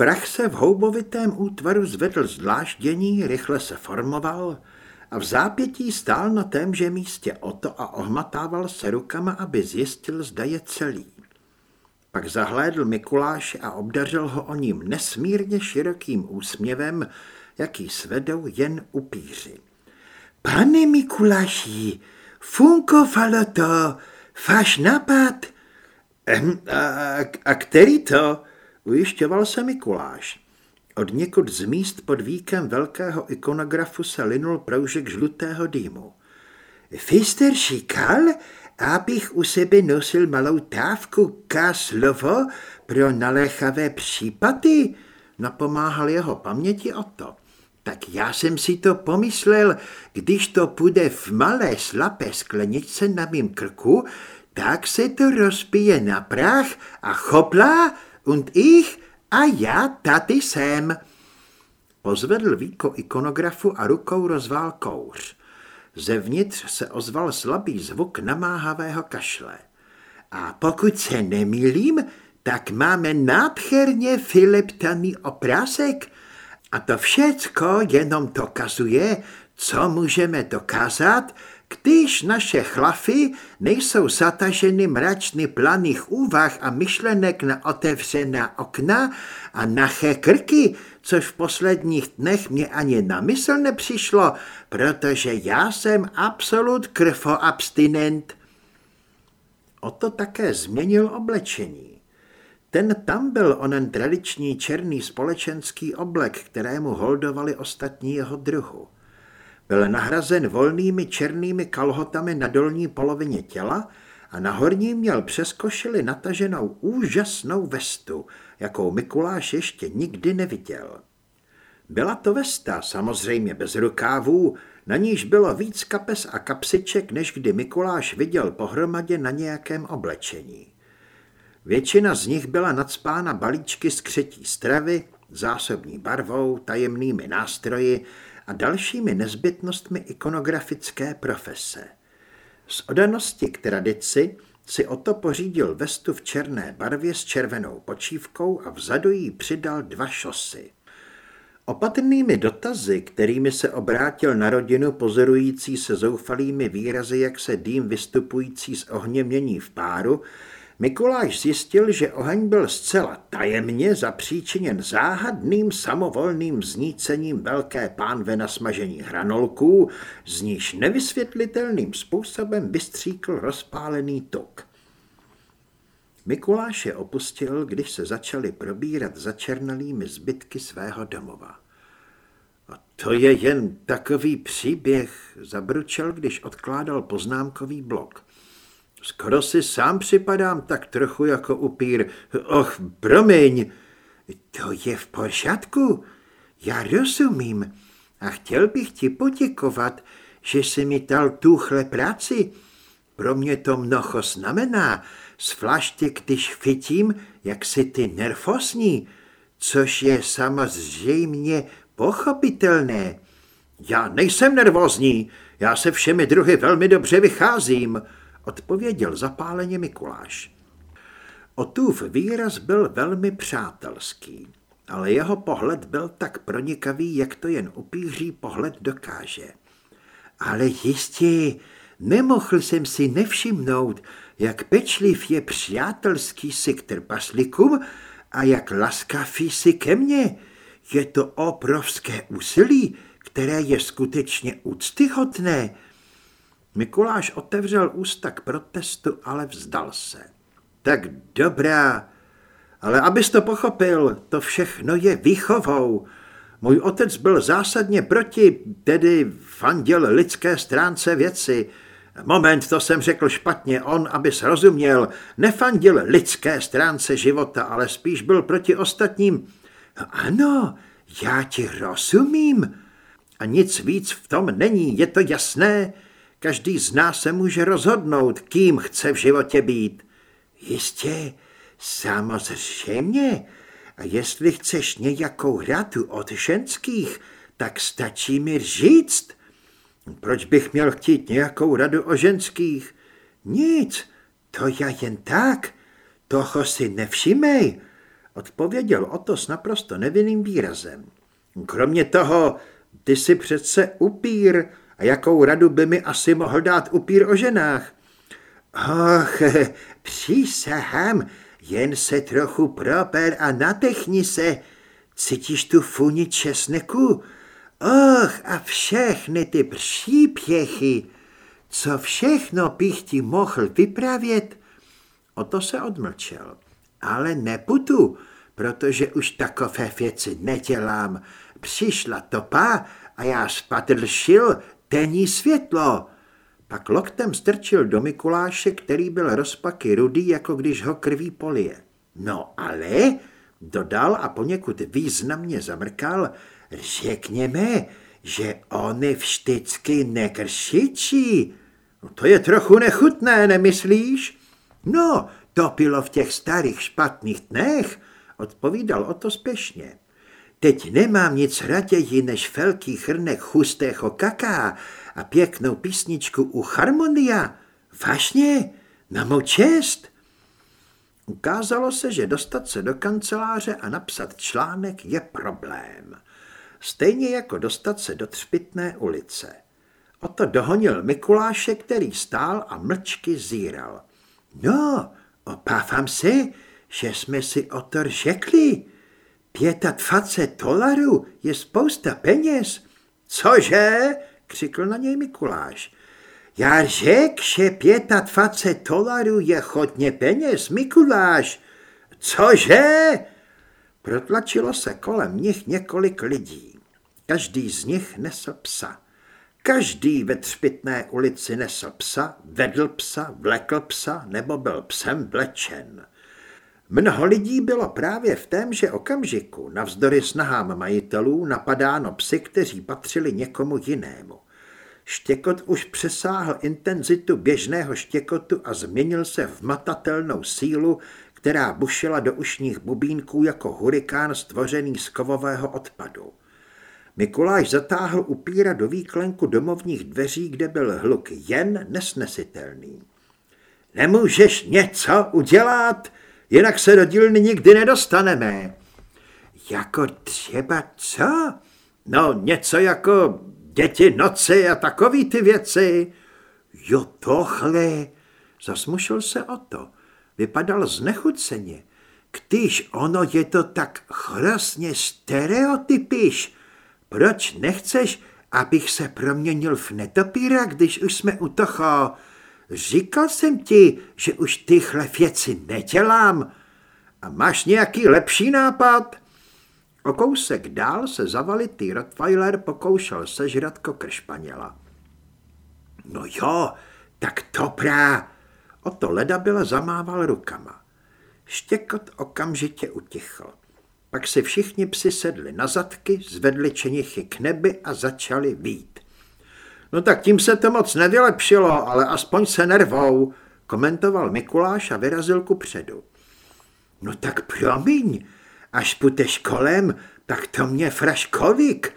Prach se v houbovitém útvaru zvedl zvláštění, rychle se formoval a v zápětí stál na témže místě oto a ohmatával se rukama, aby zjistil, zda je celý. Pak zahlédl Mikuláše a obdařil ho o ním nesmírně širokým úsměvem, jaký svedou jen upíři. Pane Mikuláši, funkovalo to, váš nápad. Ehm, a, a který to? Ujišťoval se Mikuláš. Od někud z míst pod víkem velkého ikonografu se linul proužek žlutého dýmu. Fister říkal, abych u sebe nosil malou távku K slovo pro naléchavé případy, napomáhal jeho paměti o to. Tak já jsem si to pomyslel, když to půjde v malé slapé skleničce na mým krku, tak se to rozpije na prach a chopla und ich a já tady jsem. Pozvedl víko ikonografu a rukou rozvál kouř. Zevnitř se ozval slabý zvuk namáhavého kašle. A pokud se nemýlím, tak máme nádherně fileptaný oprázek. A to všecko jenom to kazuje, co můžeme dokázat, když naše chlafy nejsou zataženy mračny planých úvah a myšlenek na otevřená okna a naché krky, což v posledních dnech mě ani na mysl nepřišlo, protože já jsem absolut krfoabstinent. Oto také změnil oblečení. Ten tam byl onen tradiční černý společenský oblek, kterému holdovali ostatní jeho druhu. Byl nahrazen volnými černými kalhotami na dolní polovině těla a na horní měl přes košili nataženou úžasnou vestu, jakou Mikuláš ještě nikdy neviděl. Byla to vesta, samozřejmě bez rukávů, na níž bylo víc kapes a kapsiček, než kdy Mikuláš viděl pohromadě na nějakém oblečení. Většina z nich byla nadspána balíčky z křetí stravy, zásobní barvou, tajemnými nástroji a dalšími nezbytnostmi ikonografické profese. Z odanosti k tradici si oto pořídil vestu v černé barvě s červenou počívkou a vzadu jí přidal dva šosy. Opatrnými dotazy, kterými se obrátil na rodinu pozorující se zoufalými výrazy, jak se dým vystupující z ohně mění v páru, Mikuláš zjistil, že oheň byl zcela tajemně zapříčiněn záhadným samovolným znícením velké pánve na smažení hranolků, z níž nevysvětlitelným způsobem vystříkl rozpálený tok. Mikuláš je opustil, když se začaly probírat začernalými zbytky svého domova. A to je jen takový příběh, zabručel, když odkládal poznámkový blok. Skoro si sám připadám tak trochu jako upír. Och, promiň. To je v pořádku. Já rozumím. A chtěl bych ti poděkovat, že jsi mi dal tuhle práci. Pro mě to mnoho znamená, zvláště když chytím, jak si ty nervózní, což je samozřejmě pochopitelné. Já nejsem nervózní, já se všemi druhy velmi dobře vycházím odpověděl zapáleně Mikuláš. Otův výraz byl velmi přátelský, ale jeho pohled byl tak pronikavý, jak to jen upíří pohled dokáže. Ale jistě, nemohl jsem si nevšimnout, jak pečliv je přátelský si k trpaslíkům a jak laskavý si ke mně. Je to obrovské úsilí, které je skutečně úctyhodné. Mikuláš otevřel ústa k protestu, ale vzdal se. Tak dobrá, ale abys to pochopil, to všechno je výchovou. Můj otec byl zásadně proti, tedy fanděl lidské stránce věci. Moment, to jsem řekl špatně, on, aby rozuměl, nefandil lidské stránce života, ale spíš byl proti ostatním. Ano, já ti rozumím. A nic víc v tom není, je to jasné? Každý z nás se může rozhodnout, kým chce v životě být. Jistě, samozřejmě. A jestli chceš nějakou radu od ženských, tak stačí mi říct. Proč bych měl chtít nějakou radu o ženských? Nic, to já jen tak. Toho si nevšimej. Odpověděl o to s naprosto nevinným výrazem. Kromě toho, ty jsi přece upír a jakou radu by mi asi mohl dát upír o ženách? Och, přísahám, jen se trochu proper a natechni se. Cítíš tu funi česneku? Och, a všechny ty přípěchy, co všechno bych ti mohl vypravět? O to se odmlčel. Ale neputu, protože už takové věci nedělám. Přišla topa a já spatršil tenní světlo. Pak loktem strčil do Mikuláše, který byl rozpaky rudý, jako když ho krví polie. No ale, dodal a poněkud významně zamrkal, řekněme, že oni vždycky nekršičí. No to je trochu nechutné, nemyslíš? No, to bylo v těch starých špatných dnech, odpovídal o to spěšně. Teď nemám nic raději než velký chrnek chustého kaká a pěknou písničku u harmonia. Vážně? Na mou čest? Ukázalo se, že dostat se do kanceláře a napsat článek je problém. Stejně jako dostat se do Třpitné ulice. O to dohonil Mikuláše, který stál a mlčky zíral. No, opávám se, že jsme si o to řekli. Pětatfacet dolarů je spousta peněz. Cože? křikl na něj Mikuláš. Já řek, že pětatfacet dolarů je chodně peněz, Mikuláš. Cože? Protlačilo se kolem nich několik lidí. Každý z nich nesl psa. Každý ve třpitné ulici nesl psa, vedl psa, vlekl psa nebo byl psem vlečen. Mnoho lidí bylo právě v témže okamžiku, navzdory snahám majitelů, napadáno psy, kteří patřili někomu jinému. Štěkot už přesáhl intenzitu běžného štěkotu a změnil se v matatelnou sílu, která bušila do ušních bubínků jako hurikán stvořený z kovového odpadu. Mikuláš zatáhl upíra do výklenku domovních dveří, kde byl hluk jen nesnesitelný. Nemůžeš něco udělat, jinak se do dílny nikdy nedostaneme. Jako třeba co? No něco jako děti noci a takový ty věci. Jo tohle, zasmušil se o to. Vypadal znechuceně. Když ono je to tak hrozně stereotypiš, proč nechceš, abych se proměnil v netopíra, když už jsme u toho? Říkal jsem ti, že už tyhle věci nedělám. A máš nějaký lepší nápad? O kousek dál se zavalitý Rottweiler pokoušel sežrat kokršpaněla. No jo, tak dobrá. O to leda byla zamával rukama. Štěkot okamžitě utichl. Pak si všichni psi sedli na zadky, zvedli čenichy k nebi a začali vít. No tak tím se to moc nevylepšilo, ale aspoň se nervou, komentoval Mikuláš a vyrazil ku předu. No tak promiň, až půjdeš kolem, tak to mě fraškovik.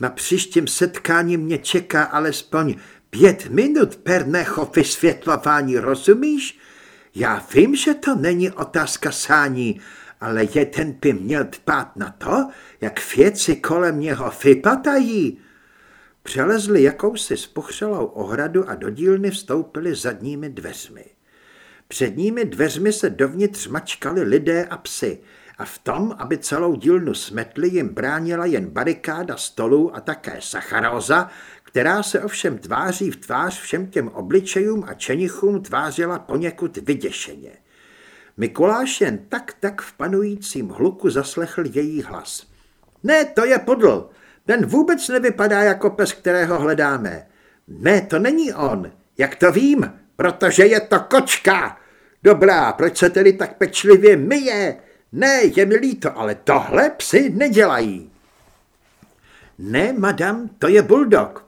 Na příštím setkání mě čeká alespoň pět minut perného vysvětlování, rozumíš? Já vím, že to není otázka sání, ale jeden by měl dbát na to, jak věci kolem něho vypadají. Přelezli jakousi spuchřelou ohradu a do dílny vstoupili zadními dveřmi. Předními dveřmi se dovnitř mačkali lidé a psy a v tom, aby celou dílnu smetli, jim bránila jen barikáda stolů a také sacharóza, která se ovšem tváří v tvář všem těm obličejům a čenichům tvářila poněkud vyděšeně. Mikuláš jen tak tak v panujícím hluku zaslechl její hlas. Ne, to je podl. Ten vůbec nevypadá jako pes, kterého hledáme. Ne, to není on. Jak to vím? Protože je to kočka. Dobrá, proč se tedy tak pečlivě myje? Ne, je mi líto, ale tohle psy nedělají. Ne, madam, to je bulldog.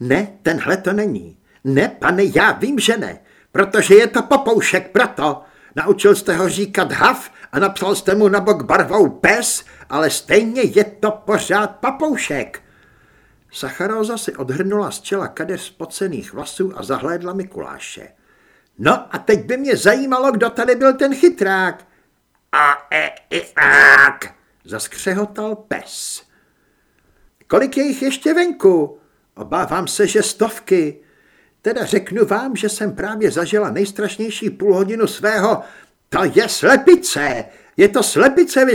Ne, tenhle to není. Ne, pane, já vím, že ne, protože je to popoušek, proto. Naučil jste ho říkat hav a napsal jste mu na bok barvou pes, ale stejně je to pořád papoušek. Sacharóza si odhrnula z čela kadeř spocených vlasů a zahlédla Mikuláše. No a teď by mě zajímalo, kdo tady byl ten chytrák. a, e, i, ak, zaskřehotal pes. Kolik je jich ještě venku? Obávám se, že stovky. Teda řeknu vám, že jsem právě zažila nejstrašnější půl hodinu svého. To je slepice. Je to slepice, vy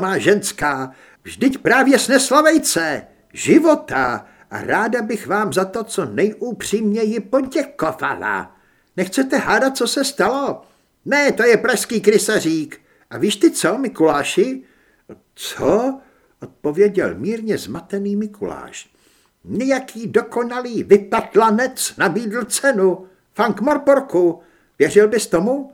má ženská. Vždyť právě snesla vejce. Života. A ráda bych vám za to, co nejúpřímněji poděkovala. Nechcete hádat, co se stalo? Ne, to je pražský krysařík. A víš ty co, Mikuláši? Co? Odpověděl mírně zmatený Mikuláš. Nějaký dokonalý vypatlanec nabídl cenu. Fank Morporku. Věřil bys tomu?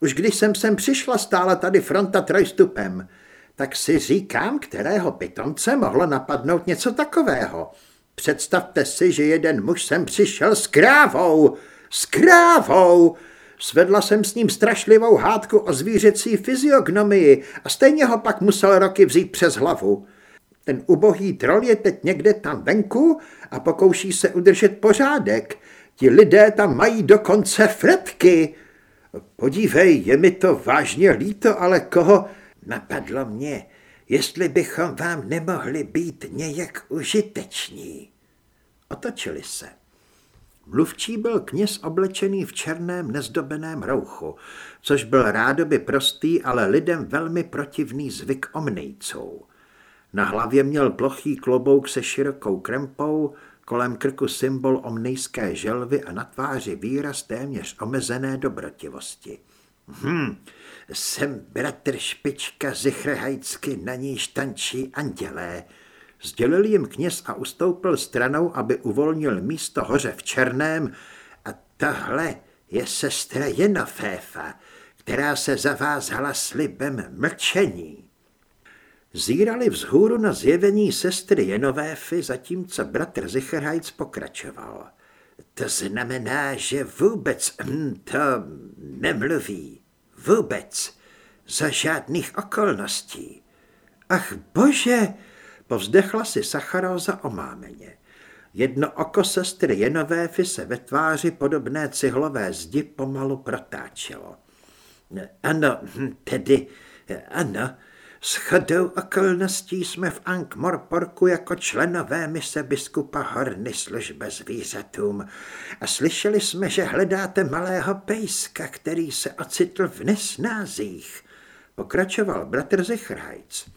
Už když jsem sem přišla, stála tady fronta trojstupem. Tak si říkám, kterého pitomce mohlo napadnout něco takového. Představte si, že jeden muž sem přišel s krávou. S krávou! Svedla jsem s ním strašlivou hádku o zvířecí fyziognomii a stejně ho pak musel roky vzít přes hlavu. Ten ubohý troll je teď někde tam venku a pokouší se udržet pořádek. Ti lidé tam mají dokonce fretky. Podívej, je mi to vážně líto, ale koho... Napadlo mě, jestli bychom vám nemohli být nějak užiteční. Otočili se. Mluvčí byl kněz oblečený v černém nezdobeném rouchu, což byl rádoby prostý, ale lidem velmi protivný zvyk omnejců. Na hlavě měl plochý klobouk se širokou krempou, kolem krku symbol omnejské želvy a na tváři výraz téměř omezené dobrotivosti. Hm, jsem bratr Špička Zichrhajcky, na níž tančí andělé, Sdělil jim kněz a ustoupil stranou, aby uvolnil místo hoře v Černém a tohle je sestra Jenoféfa, která se zavázala slibem mlčení. Zírali vzhůru na zjevení sestry Jenovéfy, zatímco bratr Zicherhajc pokračoval. To znamená, že vůbec hm, to nemluví. Vůbec. Za žádných okolností. Ach bože, Povzdechla si Sacharóza omámeně. Jedno oko sestry Jenovéfy se ve tváři podobné cihlové zdi pomalu protáčelo. Ano, hm, tedy, ano, s chodou okolností jsme v Ankh-Morporku jako členové mise biskupa Horny službe zvířatům a slyšeli jsme, že hledáte malého pejska, který se ocitl v nesnázích. Pokračoval bratr Zichrhajc.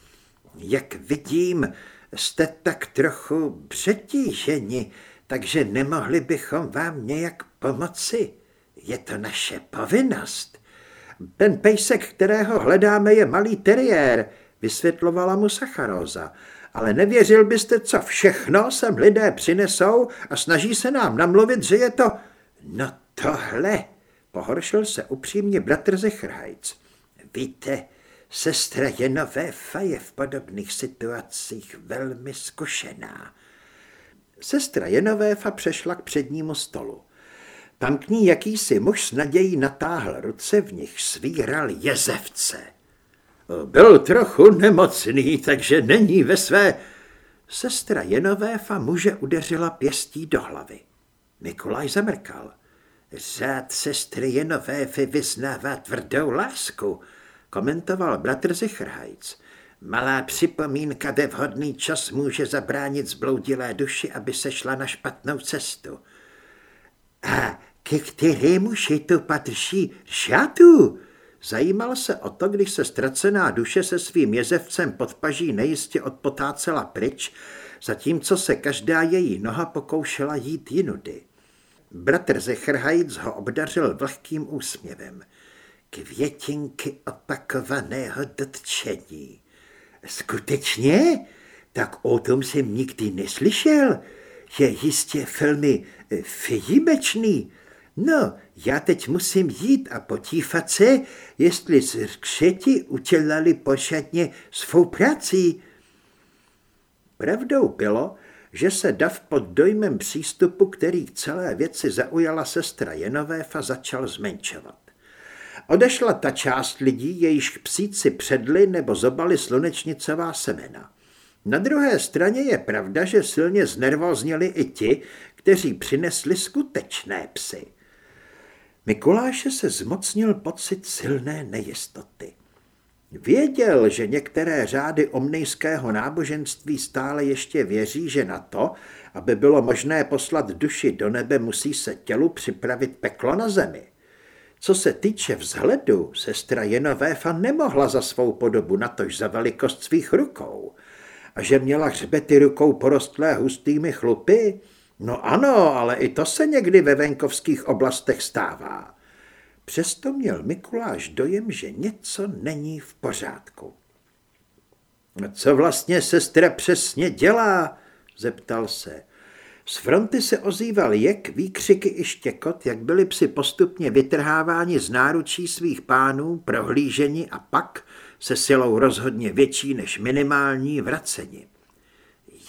Jak vidím, jste tak trochu přetíženi, takže nemohli bychom vám nějak pomoci. Je to naše povinnost. Ten pejsek, kterého hledáme, je malý teriér, vysvětlovala mu Sacharóza. Ale nevěřil byste, co všechno sem lidé přinesou a snaží se nám namluvit, že je to... No tohle, pohoršil se upřímně bratr Zechrhajc. Víte, Sestra Jenovéfa je v podobných situacích velmi zkušená. Sestra Jenovéfa přešla k přednímu stolu. Tam k ní jakýsi muž s nadějí natáhl ruce, v nich svíral jezevce. Byl trochu nemocný, takže není ve své... Sestra Jenovéfa muže udeřila pěstí do hlavy. Nikolaj zamrkal. Řád sestry Jenovéfy vyznává tvrdou lásku, komentoval bratr Zichrhajc. Malá připomínka ve vhodný čas může zabránit zbloudilé duši, aby se šla na špatnou cestu. A ke kterému šitu patří šatu? Zajímal se o to, když se ztracená duše se svým jezevcem pod paží nejistě odpotácela pryč, zatímco se každá její noha pokoušela jít jinudy. Bratr Zechrhajc ho obdařil vlhkým úsměvem květinky opakovaného dotčení. Skutečně? Tak o tom jsem nikdy neslyšel. Je jistě filmy výjimečný. No, já teď musím jít a potífat se, jestli z křeti udělali pořádně svou prací. Pravdou bylo, že se Dav pod dojmem přístupu, který k celé věci zaujala sestra Jenovéfa, začal zmenšovat. Odešla ta část lidí, jejíž psíci předli nebo zobali slunečnicová semena. Na druhé straně je pravda, že silně znervozněli i ti, kteří přinesli skutečné psy. Mikuláše se zmocnil pocit silné nejistoty. Věděl, že některé řády omnejského náboženství stále ještě věří, že na to, aby bylo možné poslat duši do nebe, musí se tělu připravit peklo na zemi. Co se týče vzhledu, sestra Jenovéfa nemohla za svou podobu, natož za velikost svých rukou. A že měla hřbety rukou porostlé hustými chlupy? No ano, ale i to se někdy ve venkovských oblastech stává. Přesto měl Mikuláš dojem, že něco není v pořádku. Co vlastně sestra přesně dělá? zeptal se. Z fronty se ozýval jek, výkřiky i štěkot, jak byli psi postupně vytrháváni z náručí svých pánů, prohlíženi a pak, se silou rozhodně větší než minimální, vraceni.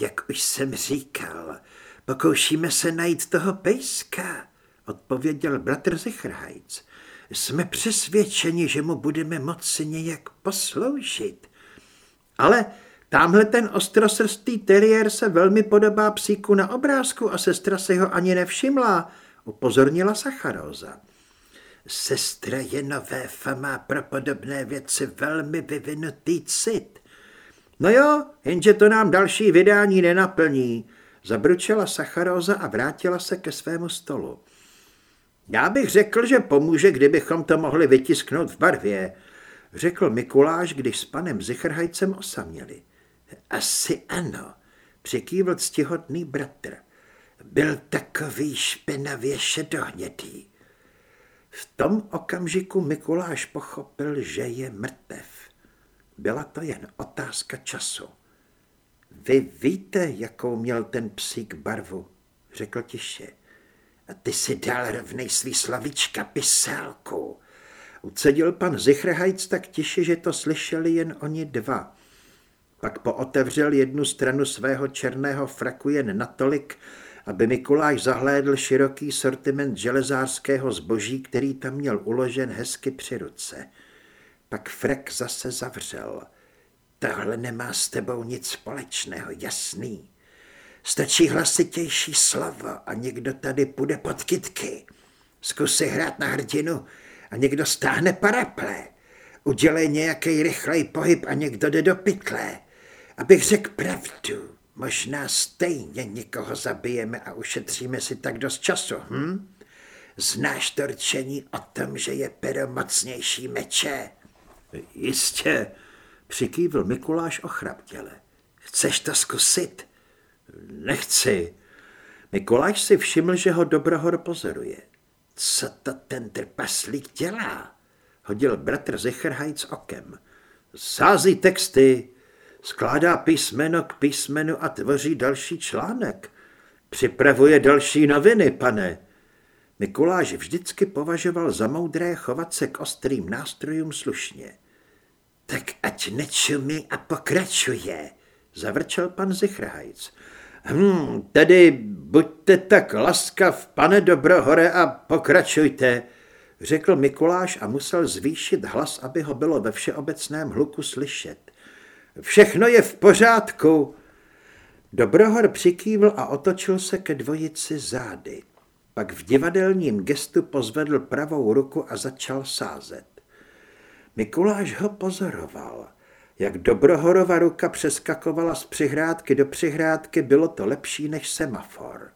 Jak už jsem říkal, pokoušíme se najít toho pejska, odpověděl bratr Zichrhajc. Jsme přesvědčeni, že mu budeme moci nějak posloužit. Ale Tamhle ten ostrosrstý teriér se velmi podobá psíku na obrázku a sestra si ho ani nevšimla, upozornila Sacharóza. Sestra Jenové má pro podobné věci velmi vyvinutý cit. No jo, jenže to nám další vydání nenaplní, zabručela Sacharóza a vrátila se ke svému stolu. Já bych řekl, že pomůže, kdybychom to mohli vytisknout v barvě, řekl Mikuláš, když s panem Zichrhajcem osaměli. Asi ano, přikývl ctihodný bratr. Byl takový špinavě šedohnědý. V tom okamžiku Mikuláš pochopil, že je mrtev. Byla to jen otázka času. Vy víte, jakou měl ten psík barvu, řekl tiše. A ty si dal rovnej svý slavička pisálku. Ucedil pan Zichrhajc tak tiše, že to slyšeli jen oni dva. Pak pootevřel jednu stranu svého černého fraku jen natolik, aby Mikuláš zahlédl široký sortiment železářského zboží, který tam měl uložen hezky při ruce. Pak frak zase zavřel. Tohle nemá s tebou nic společného, jasný. Stačí hlasitější slovo a někdo tady půjde pod kytky. Zkusy hrát na hrdinu a někdo stáhne paraple. Udělej nějaký rychlej pohyb a někdo jde do pytle. Abych řekl pravdu, možná stejně někoho zabijeme a ušetříme si tak dost času, hm? Znáš to rčení o tom, že je pero mocnější meče? Jistě, přikývl Mikuláš ochraptěle. Chceš to zkusit? Nechci. Mikuláš si všiml, že ho Dobrohor pozoruje. Co to ten trpaslík dělá? Hodil bratr Zichrhajc okem. Sází texty, skládá písmeno k písmenu a tvoří další článek. Připravuje další noviny, pane. Mikuláš vždycky považoval za moudré chovat se k ostrým nástrojům slušně. Tak ať nečumí a pokračuje, zavrčel pan Zichrhajc. Hm, tedy buďte tak laskav, pane Dobrohore, a pokračujte, řekl Mikuláš a musel zvýšit hlas, aby ho bylo ve všeobecném hluku slyšet. Všechno je v pořádku. Dobrohor přikývl a otočil se ke dvojici zády. Pak v divadelním gestu pozvedl pravou ruku a začal sázet. Mikuláš ho pozoroval. Jak Dobrohorova ruka přeskakovala z přihrádky do přihrádky, bylo to lepší než semafor.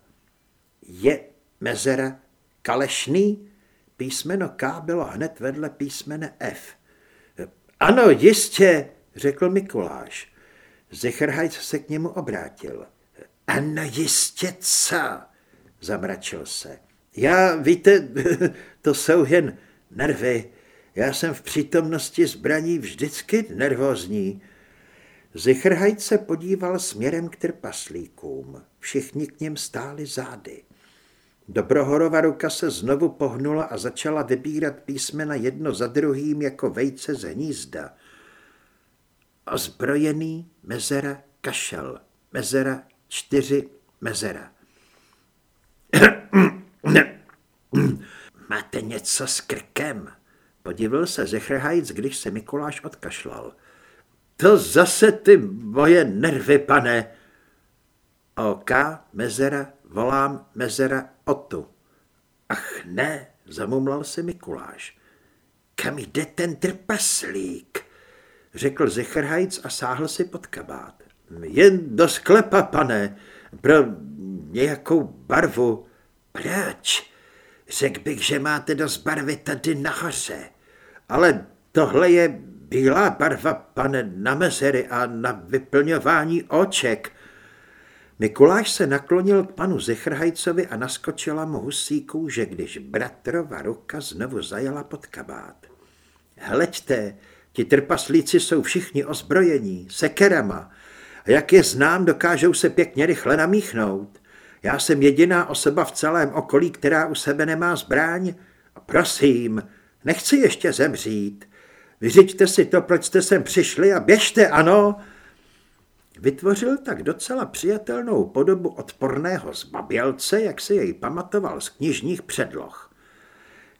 Je mezera kalešný? Písmeno K bylo hned vedle písmene F. Ano, jistě, řekl Mikuláš. Zichrhajc se k němu obrátil. Ano, jistě co? Zamračil se. Já, víte, to jsou jen nervy. Já jsem v přítomnosti zbraní vždycky nervózní. Zichrhajc se podíval směrem k trpaslíkům. Všichni k něm stáli zády. Dobrohorova ruka se znovu pohnula a začala vybírat písmena jedno za druhým jako vejce z hnízda. Ozbrojený, mezera, kašel, mezera, čtyři, mezera. Máte něco s krkem? Podivil se Zechrhajc, když se Mikuláš odkašlal. To zase ty moje nervy, pane. OK, mezera, volám, mezera, otu. Ach ne, zamumlal se Mikuláš. Kam jde ten trpaslík? řekl Zicherhajc a sáhl si pod kabát. Jen do sklepa, pane, pro nějakou barvu. Proč? Řekl bych, že máte dost barvy tady nahoře. Ale tohle je bílá barva, pane, na mezery a na vyplňování oček. Mikuláš se naklonil k panu Zichrhajcovi a naskočila mu husí kůže, když bratrova ruka znovu zajela pod kabát. Hleďte, ti trpaslíci jsou všichni ozbrojení, sekerama. A jak je znám, dokážou se pěkně rychle namíchnout. Já jsem jediná osoba v celém okolí, která u sebe nemá zbraň. A prosím, nechci ještě zemřít. Vyřiďte si to, proč jste sem přišli a běžte, ano. Vytvořil tak docela přijatelnou podobu odporného zbabělce, jak se jej pamatoval z knižních předloh.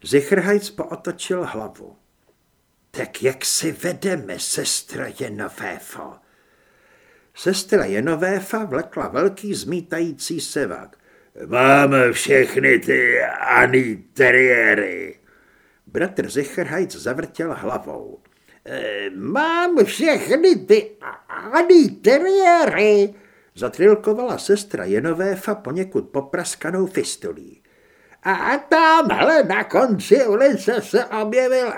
Zichrhajc pootočil hlavu. Tak jak si vedeme, sestra Jenovéfo? Sestra Jenovéfa vlekla velký zmítající sevak. Máme všechny ty Ani teriéry. Bratr Zichrhajc zavrtěl hlavou. E, mám všechny ty Ani teriéry, zatrilkovala sestra Jenovéfa poněkud popraskanou fistulí. A tamhle na konci ulice se objevil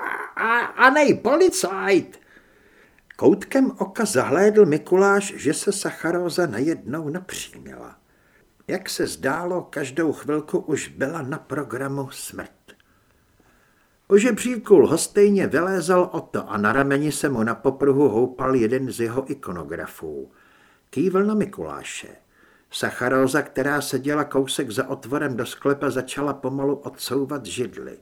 Anej policajt. Koutkem oka zahlédl Mikuláš, že se Sacharóza najednou napřímila. Jak se zdálo, každou chvilku už byla na programu smrt. U žebříku lhostejně vylézal Oto a na rameni se mu na popruhu houpal jeden z jeho ikonografů. Kývl na Mikuláše. Sacharóza, která seděla kousek za otvorem do sklepa, začala pomalu odsouvat židly.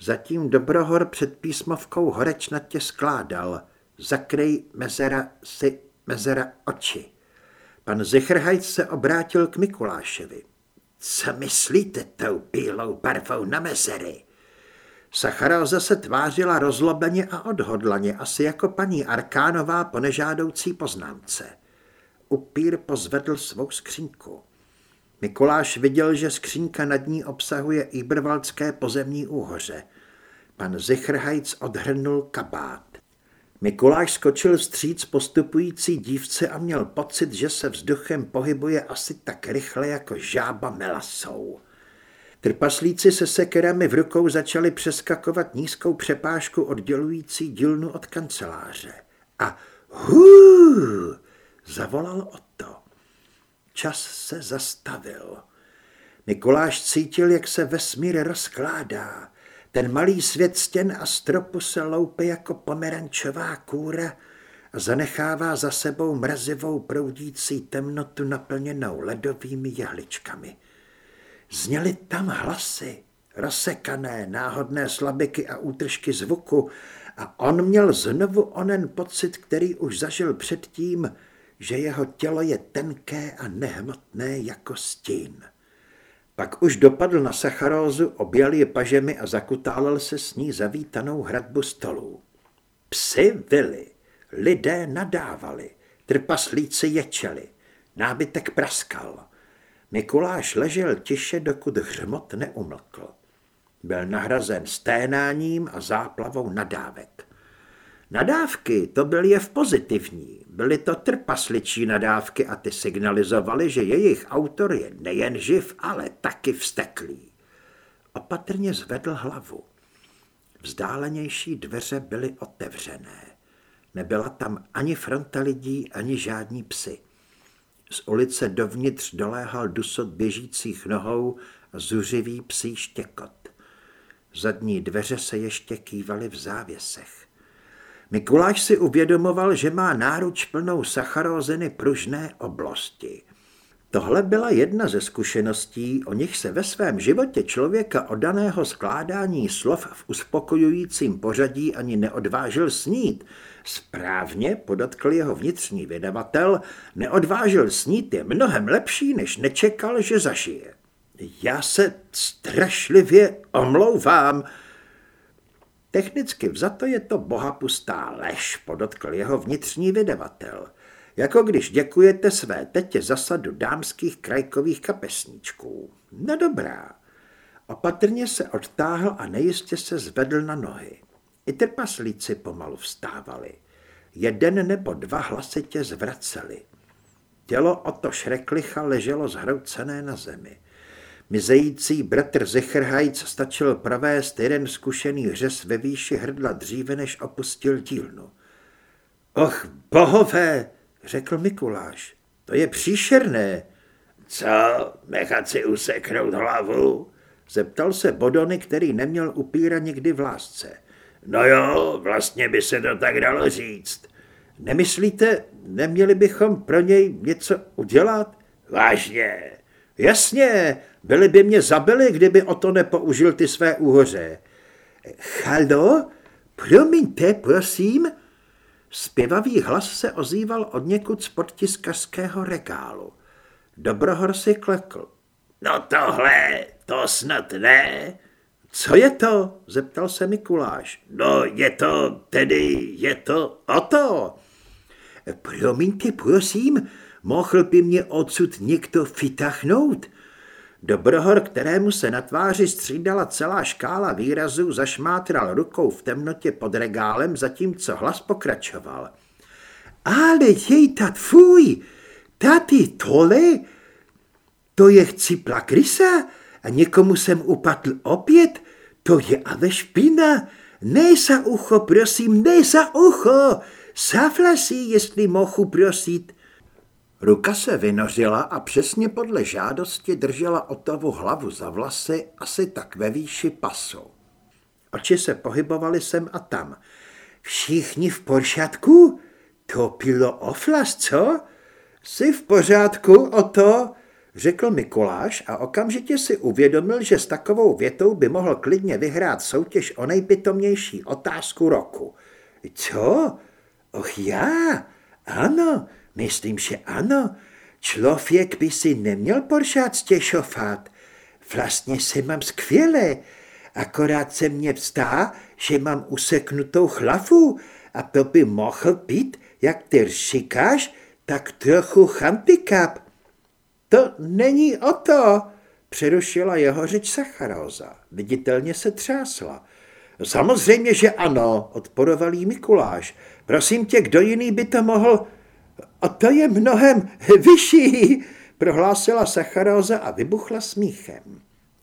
Zatím Dobrohor před písmovkou horečnatě skládal. Zakrej mezera si mezera oči. Pan Zichrhajc se obrátil k Mikuláševi. Co myslíte tou bílou barvou na mezery? Sacharóza se tvářila rozlobeně a odhodlaně, asi jako paní Arkánová po nežádoucí poznámce. Upír pozvedl svou skřínku. Mikuláš viděl, že skřínka nad ní obsahuje Ibervaldské pozemní úhoře. Pan Zichrhajc odhrnul kabát. Mikuláš skočil vstříc postupující dívce a měl pocit, že se vzduchem pohybuje asi tak rychle jako žába melasou. Trpaslíci se sekerami v rukou začali přeskakovat nízkou přepážku oddělující dílnu od kanceláře. A hů, zavolal Otto. Čas se zastavil. Mikuláš cítil, jak se vesmír rozkládá. Ten malý svět stěn a stropu se loupe jako pomerančová kůra a zanechává za sebou mrazivou proudící temnotu naplněnou ledovými jehličkami. Zněly tam hlasy, rozsekané, náhodné slabiky a útržky zvuku a on měl znovu onen pocit, který už zažil předtím, že jeho tělo je tenké a nehmotné jako stín. Pak už dopadl na sacharózu, objal je pažemi a zakutálel se s ní zavítanou hradbu stolů. Psy vyli, lidé nadávali, trpaslíci ječeli, nábytek praskal. Mikuláš ležel tiše, dokud hřmot neumlkl. Byl nahrazen sténáním a záplavou nadávek. Nadávky to byl jev pozitivní, byly to trpasličí nadávky a ty signalizovaly, že jejich autor je nejen živ, ale taky vsteklý. Opatrně zvedl hlavu. Vzdálenější dveře byly otevřené. Nebyla tam ani fronta lidí, ani žádní psy. Z ulice dovnitř doléhal dusot běžících nohou a zuřivý psí štěkot. Zadní dveře se ještě kývaly v závěsech. Mikuláš si uvědomoval, že má náruč plnou sacharózeny pružné oblasti. Tohle byla jedna ze zkušeností, o nich se ve svém životě člověka odaného skládání slov v uspokojujícím pořadí ani neodvážil snít. Správně, podotkl jeho vnitřní vydavatel, neodvážil snít je mnohem lepší, než nečekal, že zažije. Já se strašlivě omlouvám, Technicky vzato je to bohapustá lež, podotkl jeho vnitřní vydavatel. Jako když děkujete své tetě za sadu dámských krajkových kapesníčků. No dobrá. Opatrně se odtáhl a nejistě se zvedl na nohy. I trpaslíci pomalu vstávali. Jeden nebo dva hlasitě zvraceli. Tělo Oto Šreklicha leželo zhroucené na zemi. Mizející bratr Zechrhajc stačil provést jeden zkušený řez ve výši hrdla dříve, než opustil dílnu. Och, bohové, řekl Mikuláš, to je příšerné. Co, nechat si useknout hlavu? Zeptal se Bodony, který neměl upíra nikdy v lásce. No jo, vlastně by se to tak dalo říct. Nemyslíte, neměli bychom pro něj něco udělat? Vážně. Jasně, byli by mě zabili, kdyby o to nepoužil ty své úhoře. Halo, promiňte, prosím. Zpěvavý hlas se ozýval od někud z podtiskařského regálu. Dobrohor si klekl. No tohle, to snad ne. Co je to? zeptal se Mikuláš. No je to, tedy je to o to. Promiňte, prosím, mohl by mě odsud někdo vytahnout? Dobrohor, kterému se na tváři střídala celá škála výrazů, zašmátral rukou v temnotě pod regálem, zatímco hlas pokračoval. Ale jej tat fuj, taty tole, to je chcipla krysa a někomu jsem upadl opět, to je ale špina, ne za ucho, prosím, ne za ucho, Saflasí, jestli mohu prosit. Ruka se vynořila a přesně podle žádosti držela Otavu hlavu za vlasy asi tak ve výši pasu. Oči se pohybovaly sem a tam. Všichni v pořádku? To bylo oflas, co? Jsi v pořádku, o to? Řekl Mikuláš a okamžitě si uvědomil, že s takovou větou by mohl klidně vyhrát soutěž o nejpitomnější otázku roku. Co? Och já, ano, myslím, že ano. Člověk by si neměl pořád stěžovat. Vlastně se mám skvěle. Akorát se mně vstá, že mám useknutou hlavu a to by mohl být, jak ty říkáš, tak trochu handicap. To není o to, přerušila jeho řeč Sacharóza. Viditelně se třásla. Samozřejmě, že ano, odporoval jí Mikuláš. Prosím tě, kdo jiný by to mohl... A to je mnohem vyšší, prohlásila Sacharóza a vybuchla smíchem.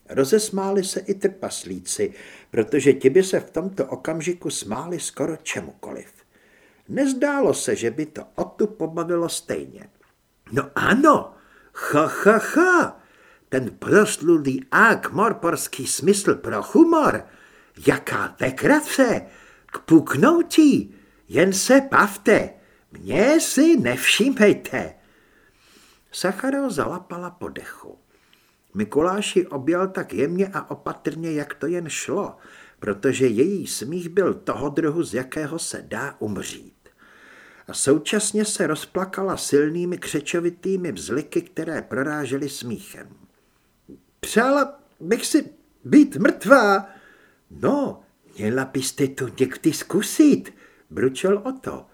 Rozesmáli se i trpaslíci, protože ti by se v tomto okamžiku smáli skoro čemukoliv. Nezdálo se, že by to Otu pobavilo stejně. No ano, ha, ha, ha, ten proslulý ák morporský smysl pro humor, jaká vekrace, k puknoutí, jen se pavte, mě si nevšímejte. Sacharo zalapala po dechu. Mikuláši objel tak jemně a opatrně, jak to jen šlo, protože její smích byl toho druhu, z jakého se dá umřít. A současně se rozplakala silnými křečovitými vzliky, které prorážely smíchem. Přála bych si být mrtvá. No, měla byste to někdy zkusit, bručel to.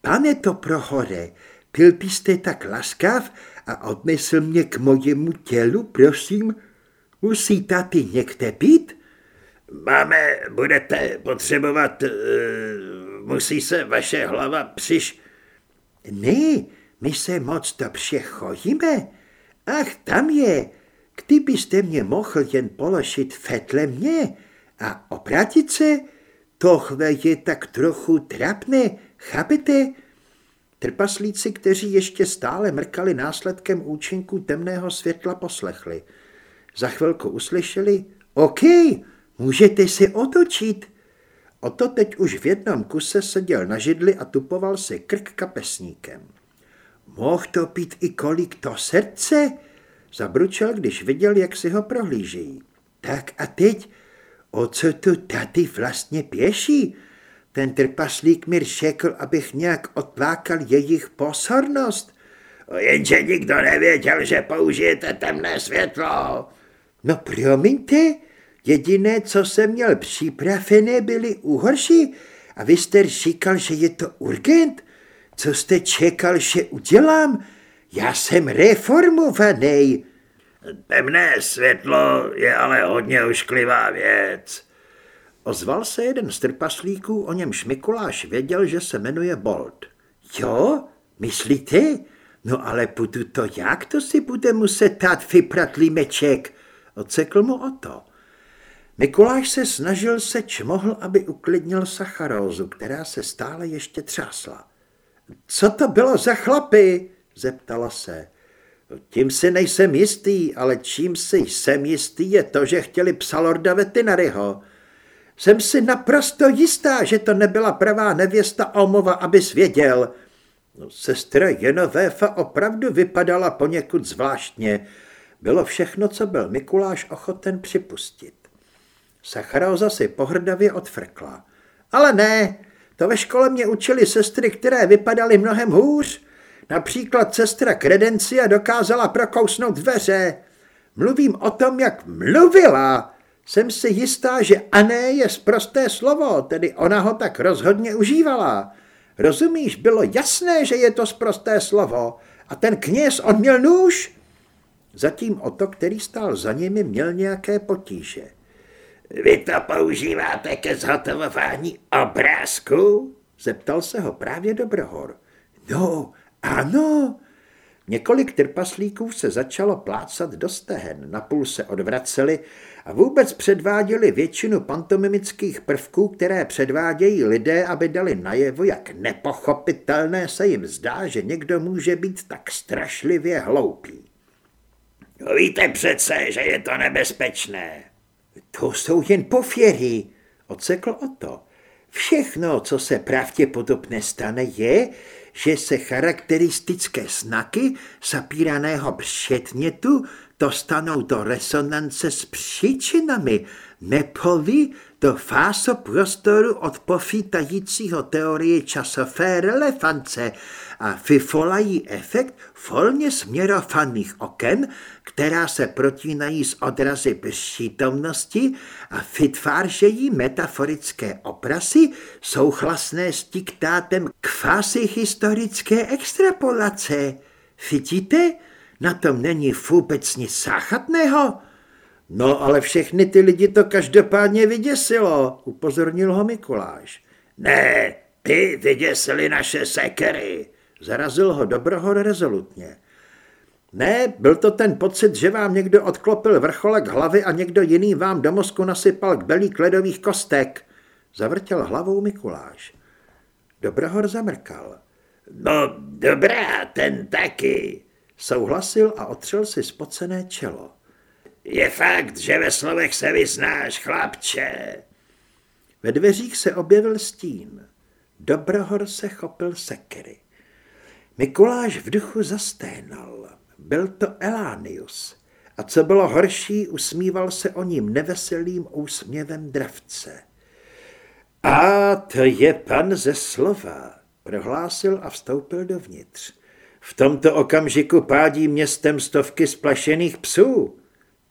Pane to prohore, byl byste tak laskav a odnesl mě k mojemu tělu, prosím? Musí tady někde být? Máme, budete potřebovat, uh, musí se vaše hlava přiš... Ne, my se moc dobře chodíme. Ach, tam je. Kdybyste mě mohl jen položit vedle mě a obrátit se, tohle je tak trochu trapné, chápete? Trpaslíci, kteří ještě stále mrkali následkem účinku temného světla, poslechli. Za chvilku uslyšeli, OK, můžete si otočit. Oto teď už v jednom kuse seděl na židli a tupoval si krk kapesníkem. Mohl to být i kolik to srdce? Zabručel, když viděl, jak si ho prohlížejí. Tak a teď, o co tu tady vlastně pěší? Ten trpaslík mi řekl, abych nějak otlákal jejich pozornost. Jenže nikdo nevěděl, že použijete temné světlo. No promiňte, jediné, co jsem měl připravené, byly úhorší a vy jste říkal, že je to urgent. Co jste čekal, že udělám? Já jsem reformovaný. Temné světlo je ale hodně ošklivá věc. Ozval se jeden z trpaslíků, o němž Mikuláš věděl, že se jmenuje Bold. Jo, myslíte? No ale budu to jak, to si bude muset tát vyprat límeček. Ocekl mu o to. Mikuláš se snažil se čmohl, aby uklidnil sacharózu, která se stále ještě třásla. Co to bylo za chlapy? zeptala se. Tím si nejsem jistý, ale čím si jsem jistý je to, že chtěli psa lorda Vetinaryho. Jsem si naprosto jistá, že to nebyla pravá nevěsta Omova, aby věděl. No, sestra Jenovéfa opravdu vypadala poněkud zvláštně. Bylo všechno, co byl Mikuláš ochoten připustit. Sacharóza si pohrdavě odfrkla. Ale ne, to ve škole mě učili sestry, které vypadaly mnohem hůř. Například sestra Kredencia dokázala prokousnout dveře. Mluvím o tom, jak mluvila. Jsem si jistá, že ané je zprosté slovo, tedy ona ho tak rozhodně užívala. Rozumíš, bylo jasné, že je to zprosté slovo. A ten kněz, on měl nůž. Zatím o to, který stál za nimi, měl nějaké potíže. Vy to používáte ke zhotovování obrázku? Zeptal se ho právě Dobrohor. No, ano. Několik trpaslíků se začalo plácat do stehen, napůl se odvraceli a vůbec předváděli většinu pantomimických prvků, které předvádějí lidé, aby dali najevo, jak nepochopitelné se jim zdá, že někdo může být tak strašlivě hloupý. No víte přece, že je to nebezpečné. To jsou jen pofěry, odsekl o to. Všechno, co se pravděpodobně stane, je, že se charakteristické znaky zapíraného předmětu dostanou do resonance s příčinami, nepoví do od pofítajícího teorie časové relevance a vyvolají efekt volně směrovaných oken, která se protínají s odrazy přítomnosti a vytvářejí metaforické obrazy souhlasné s diktátem kvásy historické extrapolace. Vidíte? Na tom není vůbec nic sáchatného. No, ale všechny ty lidi to každopádně vyděsilo, upozornil ho Mikuláš. Ne, ty vyděsili naše sekery, zarazil ho Dobrohor rezolutně. Ne, byl to ten pocit, že vám někdo odklopil vrcholek hlavy a někdo jiný vám do mozku nasypal k belí kledových kostek, zavrtěl hlavou Mikuláš. Dobrohor zamrkal. No dobrá, ten taky, souhlasil a otřel si spocené čelo. Je fakt, že ve slovech se vyznáš, chlapče. Ve dveřích se objevil stín. Dobrohor se chopil sekery. Mikuláš v duchu zasténal. Byl to Elánius. A co bylo horší, usmíval se o ním neveselým úsměvem dravce. A to je pan ze slova, prohlásil a vstoupil dovnitř. V tomto okamžiku pádí městem stovky splašených psů.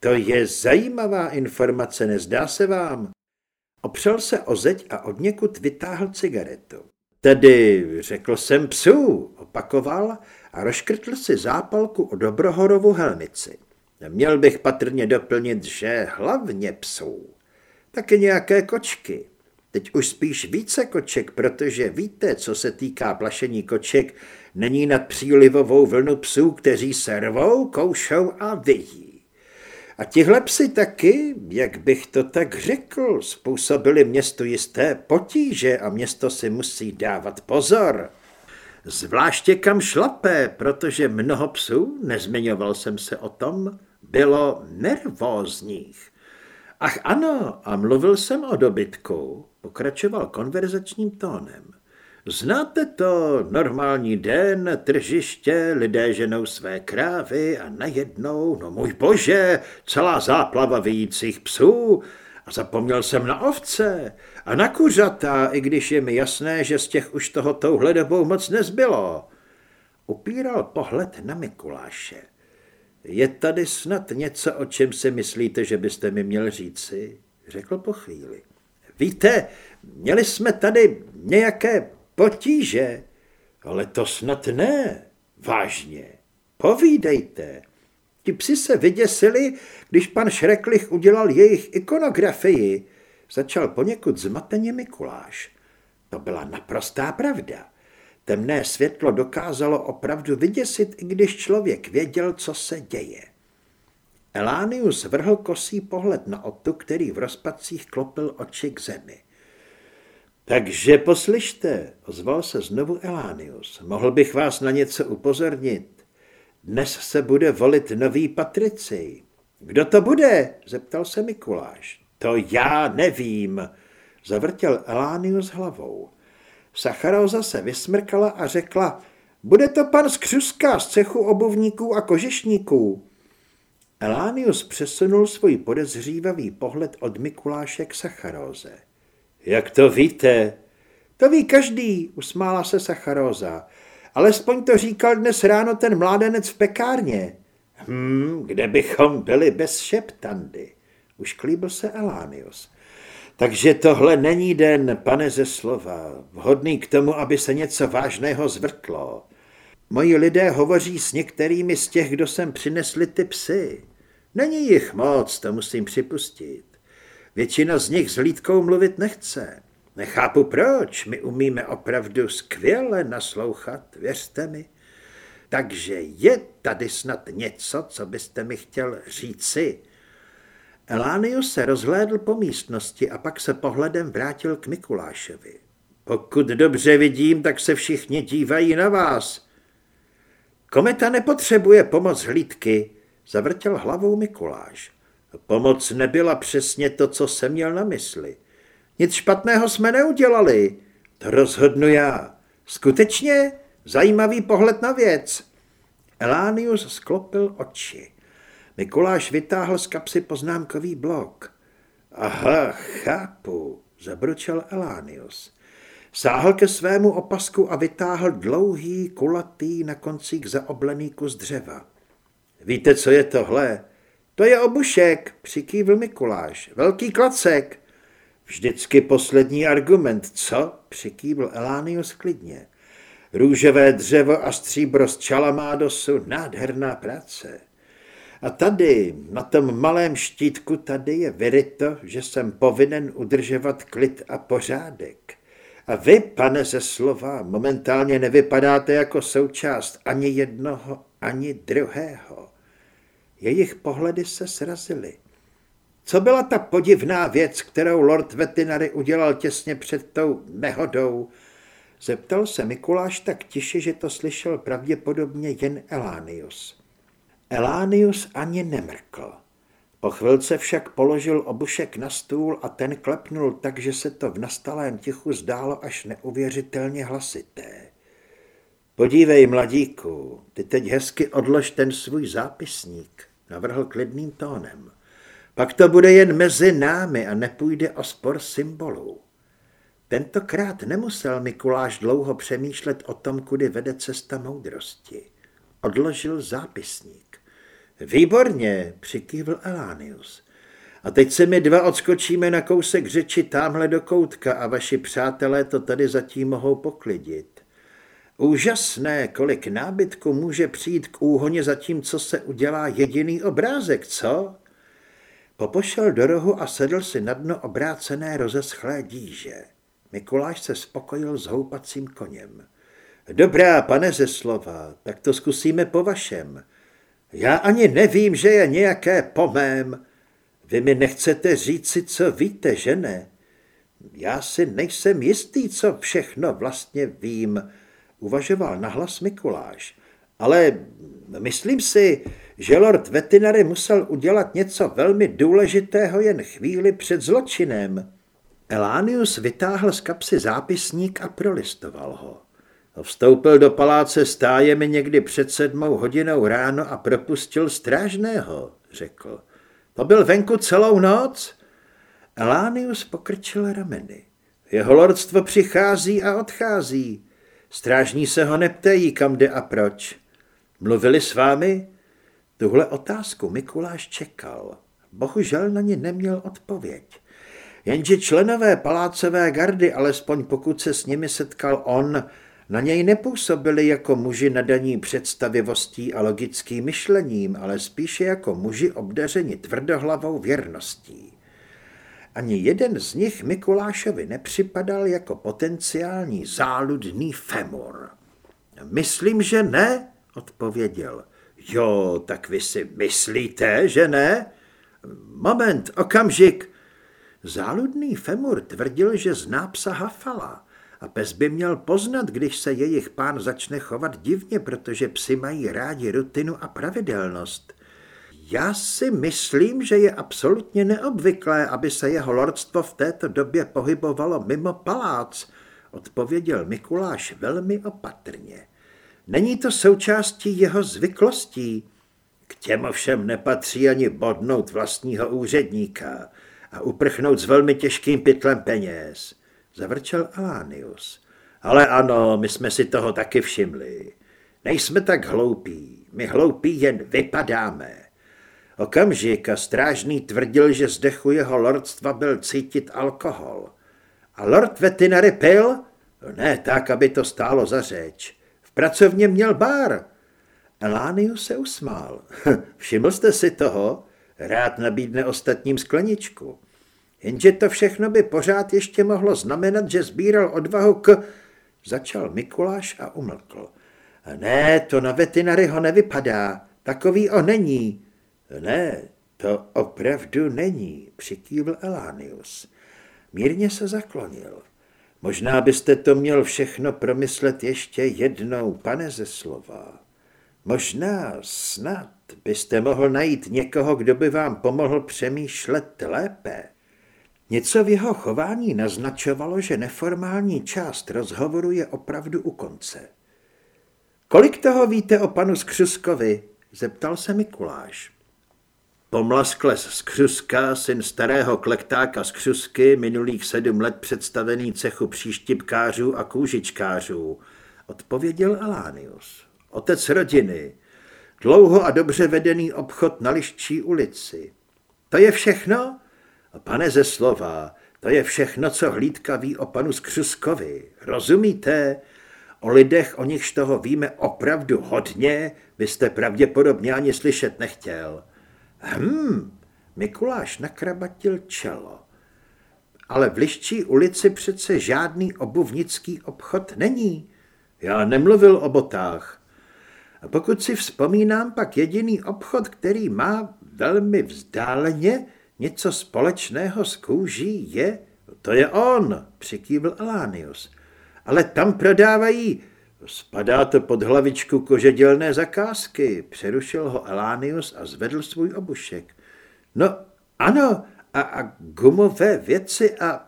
To je zajímavá informace, nezdá se vám? Opřel se o zeď a od někud vytáhl cigaretu. Tedy, řekl jsem psů, opakoval a rozškrtl si zápalku o Dobrohorovu helmici. Měl bych patrně doplnit, že hlavně psů. Taky nějaké kočky. Teď už spíš více koček, protože víte, co se týká plašení koček, není nad přílivovou vlnu psů, kteří se rvou, koušou a vyjí. A tihle psi taky, jak bych to tak řekl, způsobili městu jisté potíže a město si musí dávat pozor. Zvláště kam šlapé, protože mnoho psů, nezmiňoval jsem se o tom, bylo nervózních. Ach ano, a mluvil jsem o dobytku, pokračoval konverzačním tónem. Znáte to, normální den, tržiště, lidé ženou své krávy a najednou, no můj bože, celá záplava vyjících psů. A zapomněl jsem na ovce a na kuřata, i když je mi jasné, že z těch už toho touhle dobou moc nezbylo. Upíral pohled na Mikuláše. Je tady snad něco, o čem si myslíte, že byste mi měl říci? Řekl po chvíli. Víte, měli jsme tady nějaké Potíže? Ale to snad ne. Vážně. Povídejte. Ti psi se vyděsili, když pan Šreklich udělal jejich ikonografii. Začal poněkud zmateně Mikuláš. To byla naprostá pravda. Temné světlo dokázalo opravdu vyděsit, i když člověk věděl, co se děje. Elánius vrhl kosý pohled na Otu, který v rozpacích klopil oči k zemi. Takže poslyšte, ozval se znovu Elánius. Mohl bych vás na něco upozornit. Dnes se bude volit nový patricej. Kdo to bude? zeptal se Mikuláš. To já nevím, zavrtěl Elánius hlavou. Sacharoza se vysmrkala a řekla, bude to pan Skřuska z cechu obuvníků a kožešníků. Elánius přesunul svůj podezřívavý pohled od Mikuláše k Sacharóze. Jak to víte? To ví každý, usmála se Sacharóza. Alespoň to říkal dnes ráno ten mládenec v pekárně. Hm, kde bychom byli bez šeptandy? Už klíbil se Elánius. Takže tohle není den, pane ze slova, vhodný k tomu, aby se něco vážného zvrtlo. Moji lidé hovoří s některými z těch, kdo sem přinesli ty psy. Není jich moc, to musím připustit. Většina z nich s hlídkou mluvit nechce. Nechápu proč, my umíme opravdu skvěle naslouchat, věřte mi. Takže je tady snad něco, co byste mi chtěl říci. Elánius se rozhlédl po místnosti a pak se pohledem vrátil k Mikulášovi. Pokud dobře vidím, tak se všichni dívají na vás. Kometa nepotřebuje pomoc hlídky, zavrtěl hlavou Mikuláš. Pomoc nebyla přesně to, co jsem měl na mysli. Nic špatného jsme neudělali. To rozhodnu já. Skutečně zajímavý pohled na věc. Elánius sklopil oči. Mikuláš vytáhl z kapsy poznámkový blok. Aha, chápu, zabručel Elánius. Sáhl ke svému opasku a vytáhl dlouhý, kulatý, na koncích zaoblený kus dřeva. Víte, co je tohle? To je obušek, přikývl Mikuláš. Velký klacek. Vždycky poslední argument, co? Přikývl Elánius klidně. Růžové dřevo a stříbro z čalamádosu, nádherná práce. A tady, na tom malém štítku tady je vyryto, že jsem povinen udržovat klid a pořádek. A vy, pane ze slova, momentálně nevypadáte jako součást ani jednoho, ani druhého. Jejich pohledy se srazily. Co byla ta podivná věc, kterou Lord Vetinary udělal těsně před tou nehodou? Zeptal se Mikuláš tak tiše, že to slyšel pravděpodobně jen Elánius. Elánius ani nemrkl. Po chvilce však položil obušek na stůl a ten klepnul tak, že se to v nastalém tichu zdálo až neuvěřitelně hlasité. Podívej, mladíku, ty teď hezky odlož ten svůj zápisník, navrhl klidným tónem. Pak to bude jen mezi námi a nepůjde o spor symbolů. Tentokrát nemusel Mikuláš dlouho přemýšlet o tom, kudy vede cesta moudrosti. Odložil zápisník. Výborně, přikývl Elánius. A teď se my dva odskočíme na kousek řeči tamhle do koutka a vaši přátelé to tady zatím mohou poklidit. Úžasné, kolik nábytku může přijít k úhoně za tím, co se udělá jediný obrázek, co? Popošel do rohu a sedl si na dno obrácené rozeschlé díže. Mikuláš se spokojil s houpacím koněm. Dobrá, pane ze slova, tak to zkusíme po vašem. Já ani nevím, že je nějaké pomém. Vy mi nechcete říci, co víte, že ne? Já si nejsem jistý, co všechno vlastně vím, uvažoval nahlas Mikuláš. Ale myslím si, že lord Vetinary musel udělat něco velmi důležitého jen chvíli před zločinem. Elánius vytáhl z kapsy zápisník a prolistoval ho. Vstoupil do paláce stájemi někdy před sedmou hodinou ráno a propustil strážného, řekl. To byl venku celou noc? Elánius pokrčil rameny. Jeho lordstvo přichází a odchází. Strážní se ho neptejí, kam jde a proč. Mluvili s vámi? Tuhle otázku Mikuláš čekal. Bohužel na ní neměl odpověď. Jenže členové palácové gardy, alespoň pokud se s nimi setkal on, na něj nepůsobili jako muži nadaní představivostí a logickým myšlením, ale spíše jako muži obdařeni tvrdohlavou věrností. Ani jeden z nich Mikulášovi nepřipadal jako potenciální záludný femur. Myslím, že ne, odpověděl. Jo, tak vy si myslíte, že ne? Moment, okamžik. Záludný femur tvrdil, že zná psa Hafala a pes by měl poznat, když se jejich pán začne chovat divně, protože psi mají rádi rutinu a pravidelnost. Já si myslím, že je absolutně neobvyklé, aby se jeho lordstvo v této době pohybovalo mimo palác, odpověděl Mikuláš velmi opatrně. Není to součástí jeho zvyklostí. K těm ovšem nepatří ani bodnout vlastního úředníka a uprchnout s velmi těžkým pytlem peněz, zavrčel Alánius. Ale ano, my jsme si toho taky všimli. Nejsme tak hloupí, my hloupí jen vypadáme. Okamžik a strážný tvrdil, že z dechu jeho lordstva byl cítit alkohol. A lord Vetinary pil? Ne tak, aby to stálo za řeč. V pracovně měl bar. Elánius se usmál. Všiml jste si toho? Rád nabídne ostatním skleničku. Jenže to všechno by pořád ještě mohlo znamenat, že sbíral odvahu k... Začal Mikuláš a umlkl. Ne, to na Vetinaryho nevypadá. Takový o není. Ne, to opravdu není, přikývl Elánius. Mírně se zaklonil. Možná byste to měl všechno promyslet ještě jednou, pane ze slova. Možná snad byste mohl najít někoho, kdo by vám pomohl přemýšlet lépe. Něco v jeho chování naznačovalo, že neformální část rozhovoru je opravdu u konce. Kolik toho víte o panu Skřuskovi? zeptal se Mikuláš. Pomlaskles z Křuska, syn starého klektáka z Křusky, minulých sedm let představený cechu příštipkářů a kůžičkářů, odpověděl Alánius. Otec rodiny, dlouho a dobře vedený obchod na Liščí ulici. To je všechno? Pane ze slova, to je všechno, co hlídka ví o panu Skřuskovi. Rozumíte? O lidech, o nichž toho víme opravdu hodně, byste pravděpodobně ani slyšet nechtěl. Hm, Mikuláš nakrabatil čelo. Ale v Liščí ulici přece žádný obuvnický obchod není. Já nemluvil o botách. A pokud si vzpomínám, pak jediný obchod, který má velmi vzdáleně něco společného s kůží, je, to je on, přikývl Alánius. Ale tam prodávají Spadá to pod hlavičku kožedělné zakázky, přerušil ho Elánius a zvedl svůj obušek. No ano, a, a gumové věci a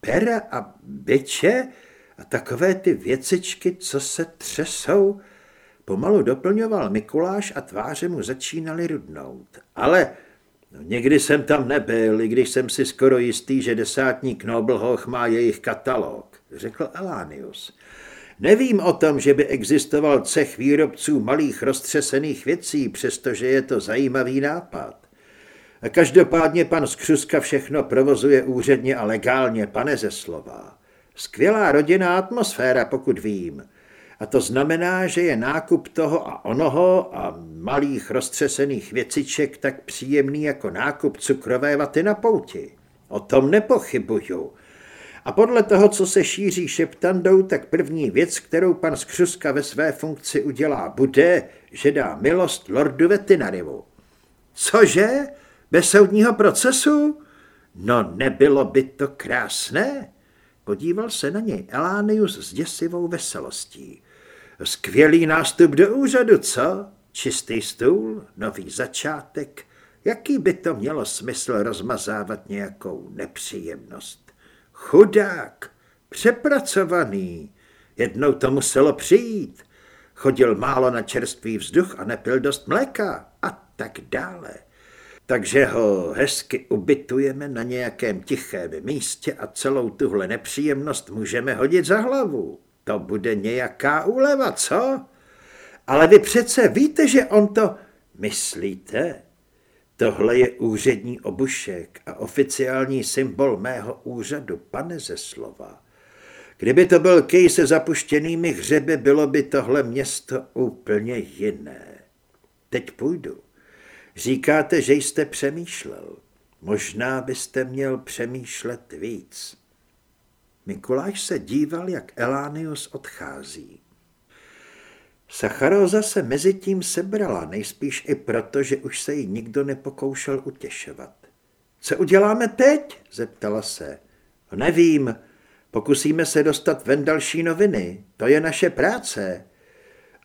pera a byče a takové ty věcičky, co se třesou. Pomalu doplňoval Mikuláš a tváře mu začínaly rudnout. Ale no, někdy jsem tam nebyl, i když jsem si skoro jistý, že desátník Nobelhoch má jejich katalog, řekl Elánius. Nevím o tom, že by existoval cech výrobců malých roztřesených věcí, přestože je to zajímavý nápad. Každopádně pan Skřuska všechno provozuje úředně a legálně, pane ze slova. Skvělá rodinná atmosféra, pokud vím. A to znamená, že je nákup toho a onoho a malých roztřesených věciček tak příjemný jako nákup cukrové vaty na pouti. O tom nepochybuju. A podle toho, co se šíří šeptandou, tak první věc, kterou pan Skřuska ve své funkci udělá, bude, že dá milost lordu Vetinarivu. Cože? Bez soudního procesu? No nebylo by to krásné? Podíval se na něj Elánius s děsivou veselostí. Skvělý nástup do úřadu, co? Čistý stůl, nový začátek. Jaký by to mělo smysl rozmazávat nějakou nepříjemnost? Chudák, přepracovaný. Jednou to muselo přijít. Chodil málo na čerstvý vzduch a nepil dost mléka a tak dále. Takže ho hezky ubytujeme na nějakém tichém místě a celou tuhle nepříjemnost můžeme hodit za hlavu. To bude nějaká úleva, co? Ale vy přece víte, že on to... Myslíte? Tohle je úřední obušek a oficiální symbol mého úřadu, pane ze slova. Kdyby to byl kej se zapuštěnými hřeby, bylo by tohle město úplně jiné. Teď půjdu. Říkáte, že jste přemýšlel. Možná byste měl přemýšlet víc. Mikuláš se díval, jak Elánius odchází. Sacharóza se mezi tím sebrala, nejspíš i proto, že už se jí nikdo nepokoušel utěšovat. Co uděláme teď? zeptala se. Nevím. Pokusíme se dostat ven další noviny. To je naše práce.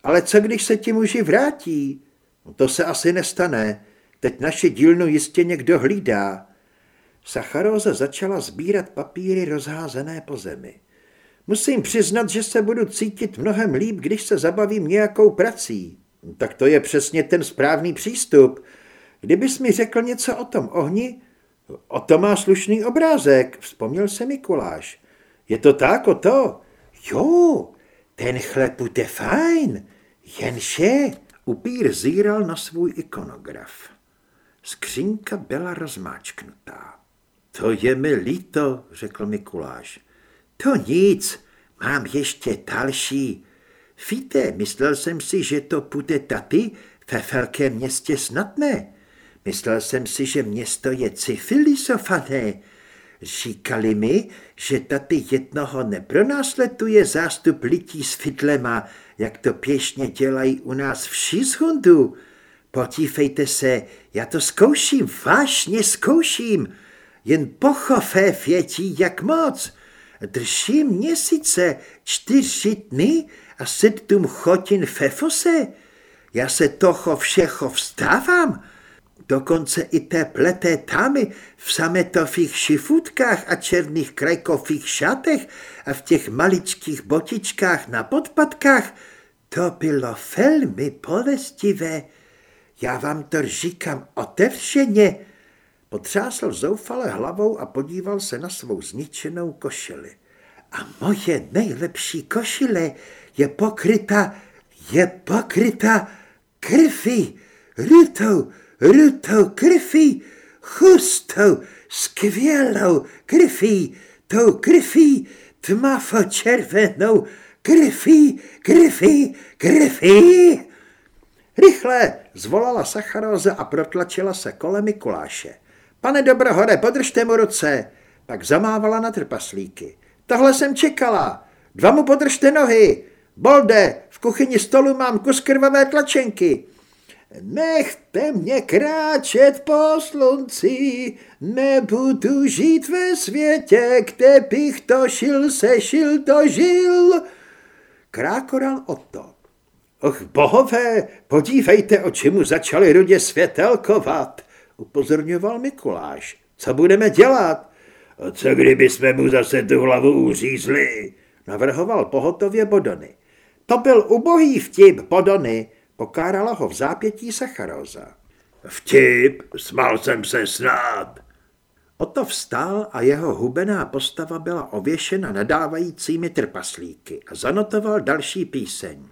Ale co když se ti muži vrátí? No to se asi nestane. Teď naši dílnu jistě někdo hlídá. Sacharóza začala sbírat papíry rozházené po zemi. Musím přiznat, že se budu cítit mnohem líp, když se zabavím nějakou prací. Tak to je přesně ten správný přístup. Kdybys mi řekl něco o tom ohni, o to má slušný obrázek, vzpomněl se Mikuláš. Je to tak o to? Jo, ten chleb bude fajn, jenže upír zíral na svůj ikonograf. Skřínka byla rozmáčknutá. To je mi líto, řekl Mikuláš. To nic, mám ještě další. Víte, myslel jsem si, že to bude taty ve velkém městě snad ne. Myslel jsem si, že město je civilizované. Říkali mi, že taty jednoho nepronásleduje zástup lití s fitlema, jak to pěšně dělají u nás v Šizhundu. Podívejte se, já to zkouším, vážně zkouším. Jen pochové větí, jak moc. Držím měsíce, čtyři dny a sedm chodin ve fose. Já se toho všeho vstávám. Dokonce i té pleté támy v sametových šifutkách a černých krajkových šatech a v těch maličkých botičkách na podpadkách, to bylo velmi bolestivé. Já vám to říkám otevřeně. Potřásl zoufale hlavou a podíval se na svou zničenou košili. A moje nejlepší košile je pokryta, je pokryta krví, rutou, rutou krví, chustou, skvělou krví, tou krví tmavo červenou, krví, krví, krví. Rychle, zvolala Sacharóza a protlačila se kolem Mikuláše. Pane Dobrohore, podržte mu ruce. Pak zamávala na trpaslíky. Tohle jsem čekala. Dva mu podržte nohy. Bolde, v kuchyni stolu mám kus krvavé tlačenky. Nechte mě kráčet po slunci, nebudu žít ve světě, kde bych to šil, sešil, dožil. Krákoral o to. Och, bohové, podívejte, o čemu začali rudě světelkovat upozorňoval Mikuláš. Co budeme dělat? A co kdyby jsme mu zase tu hlavu uřízli? Navrhoval pohotově Bodony. To byl ubohý vtip, Bodony, pokárala ho v zápětí Sacharóza. Vtip? Smál jsem se snad. Oto vstál a jeho hubená postava byla ověšena nadávajícími trpaslíky a zanotoval další píseň.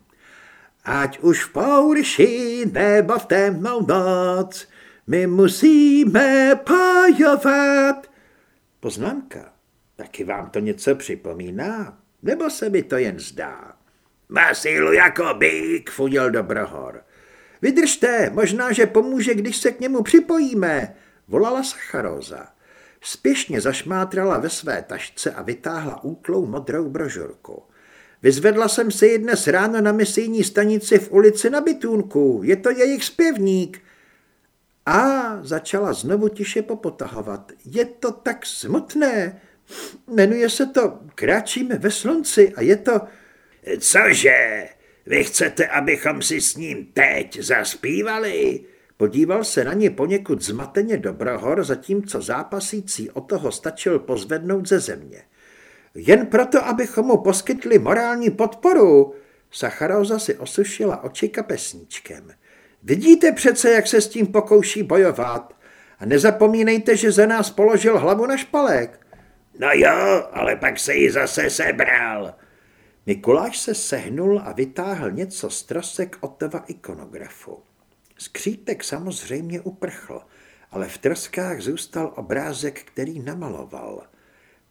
Ať už v pourši nebo v temnou noc, my musíme pojovat. Poznámka. Taky vám to něco připomíná? Nebo se mi to jen zdá? Má sílu jako bík, fudil Dobrohor. Vydržte, možná, že pomůže, když se k němu připojíme, volala Sacharóza. Spěšně zašmátrala ve své tašce a vytáhla útlou modrou brožurku. Vyzvedla jsem se ji dnes ráno na misijní stanici v ulici na Bitůnku. Je to jejich zpěvník. A začala znovu tiše popotahovat. Je to tak smutné. Jmenuje se to Kráčíme ve slunci a je to... Cože? Vy chcete, abychom si s ním teď zaspívali? Podíval se na ně poněkud zmateně Dobrohor, zatímco zápasící o toho stačil pozvednout ze země. Jen proto, abychom mu poskytli morální podporu. Sacharóza si osušila oči kapesníčkem. Vidíte přece, jak se s tím pokouší bojovat. A nezapomínejte, že za nás položil hlavu na špalek. No jo, ale pak se ji zase sebral. Mikuláš se sehnul a vytáhl něco z trosek Otova ikonografu. Skřítek samozřejmě uprchl, ale v troskách zůstal obrázek, který namaloval.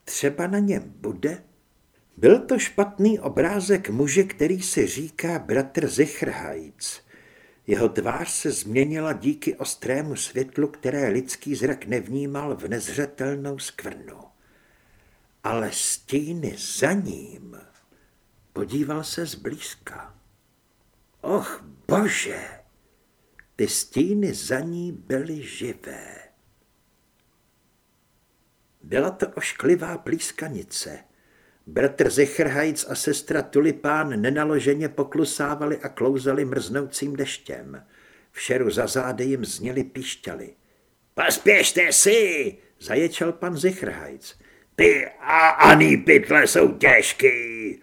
Třeba na něm bude? Byl to špatný obrázek muže, který si říká bratr Zichrhajc. Jeho tvář se změnila díky ostrému světlu, které lidský zrak nevnímal v nezřetelnou skvrnu. Ale stíny za ním podíval se zblízka. Och, bože! Ty stíny za ní byly živé. Byla to ošklivá plískanice. Bratr Zechrhajc a sestra Tulipán nenaloženě poklusávali a klouzali mrznoucím deštěm. V šeru za zády jim zněly píšťaly. Pospěšte si, zaječal pan Zichrhajc. Ty a ani pytle jsou těžký.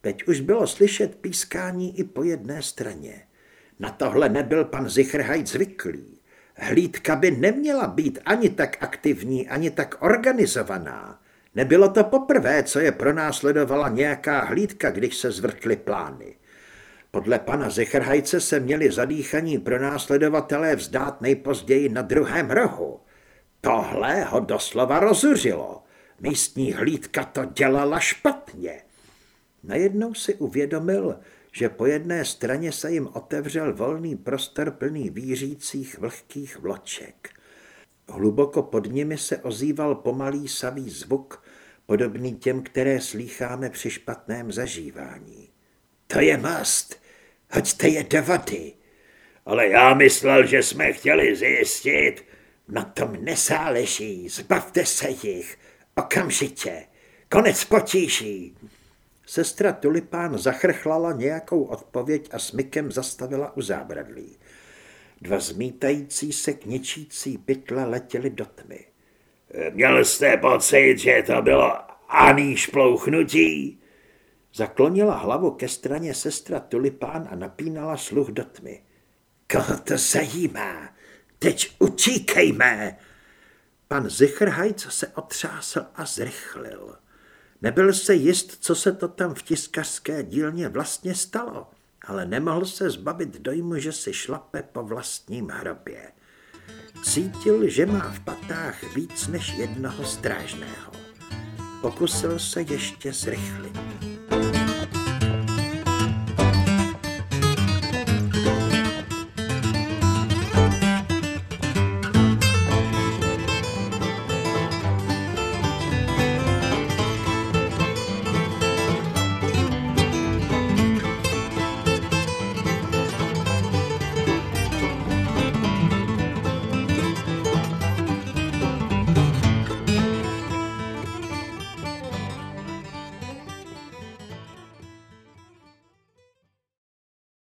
Teď už bylo slyšet pískání i po jedné straně. Na tohle nebyl pan Zichrhajc zvyklý. Hlídka by neměla být ani tak aktivní, ani tak organizovaná. Nebylo to poprvé, co je pronásledovala nějaká hlídka, když se zvrtly plány. Podle pana Zechrhajce se měli zadýchaní pronásledovatelé vzdát nejpozději na druhém rohu. Tohle ho doslova rozuřilo. Místní hlídka to dělala špatně. Najednou si uvědomil, že po jedné straně se jim otevřel volný prostor plný vířících vlhkých vloček. Hluboko pod nimi se ozýval pomalý savý zvuk, podobný těm, které slýcháme při špatném zažívání. To je mast, hoďte je do vody. Ale já myslel, že jsme chtěli zjistit. Na tom nesáleží, zbavte se jich, okamžitě, konec potíží. Sestra Tulipán zachrchlala nějakou odpověď a smykem zastavila u zábradlí. Dva zmítající se kničící pytle letěly do tmy. Měl jste pocit, že to bylo ani šplouchnutí? Zaklonila hlavu ke straně sestra Tulipán a napínala sluch do tmy. Koho to zajímá? Teď utíkejme! Pan Zichrhajc se otřásl a zrychlil. Nebyl se jist, co se to tam v tiskařské dílně vlastně stalo, ale nemohl se zbavit dojmu, že si šlape po vlastním hrobě. Cítil, že má v patách víc než jednoho strážného. Pokusil se ještě zrychlit.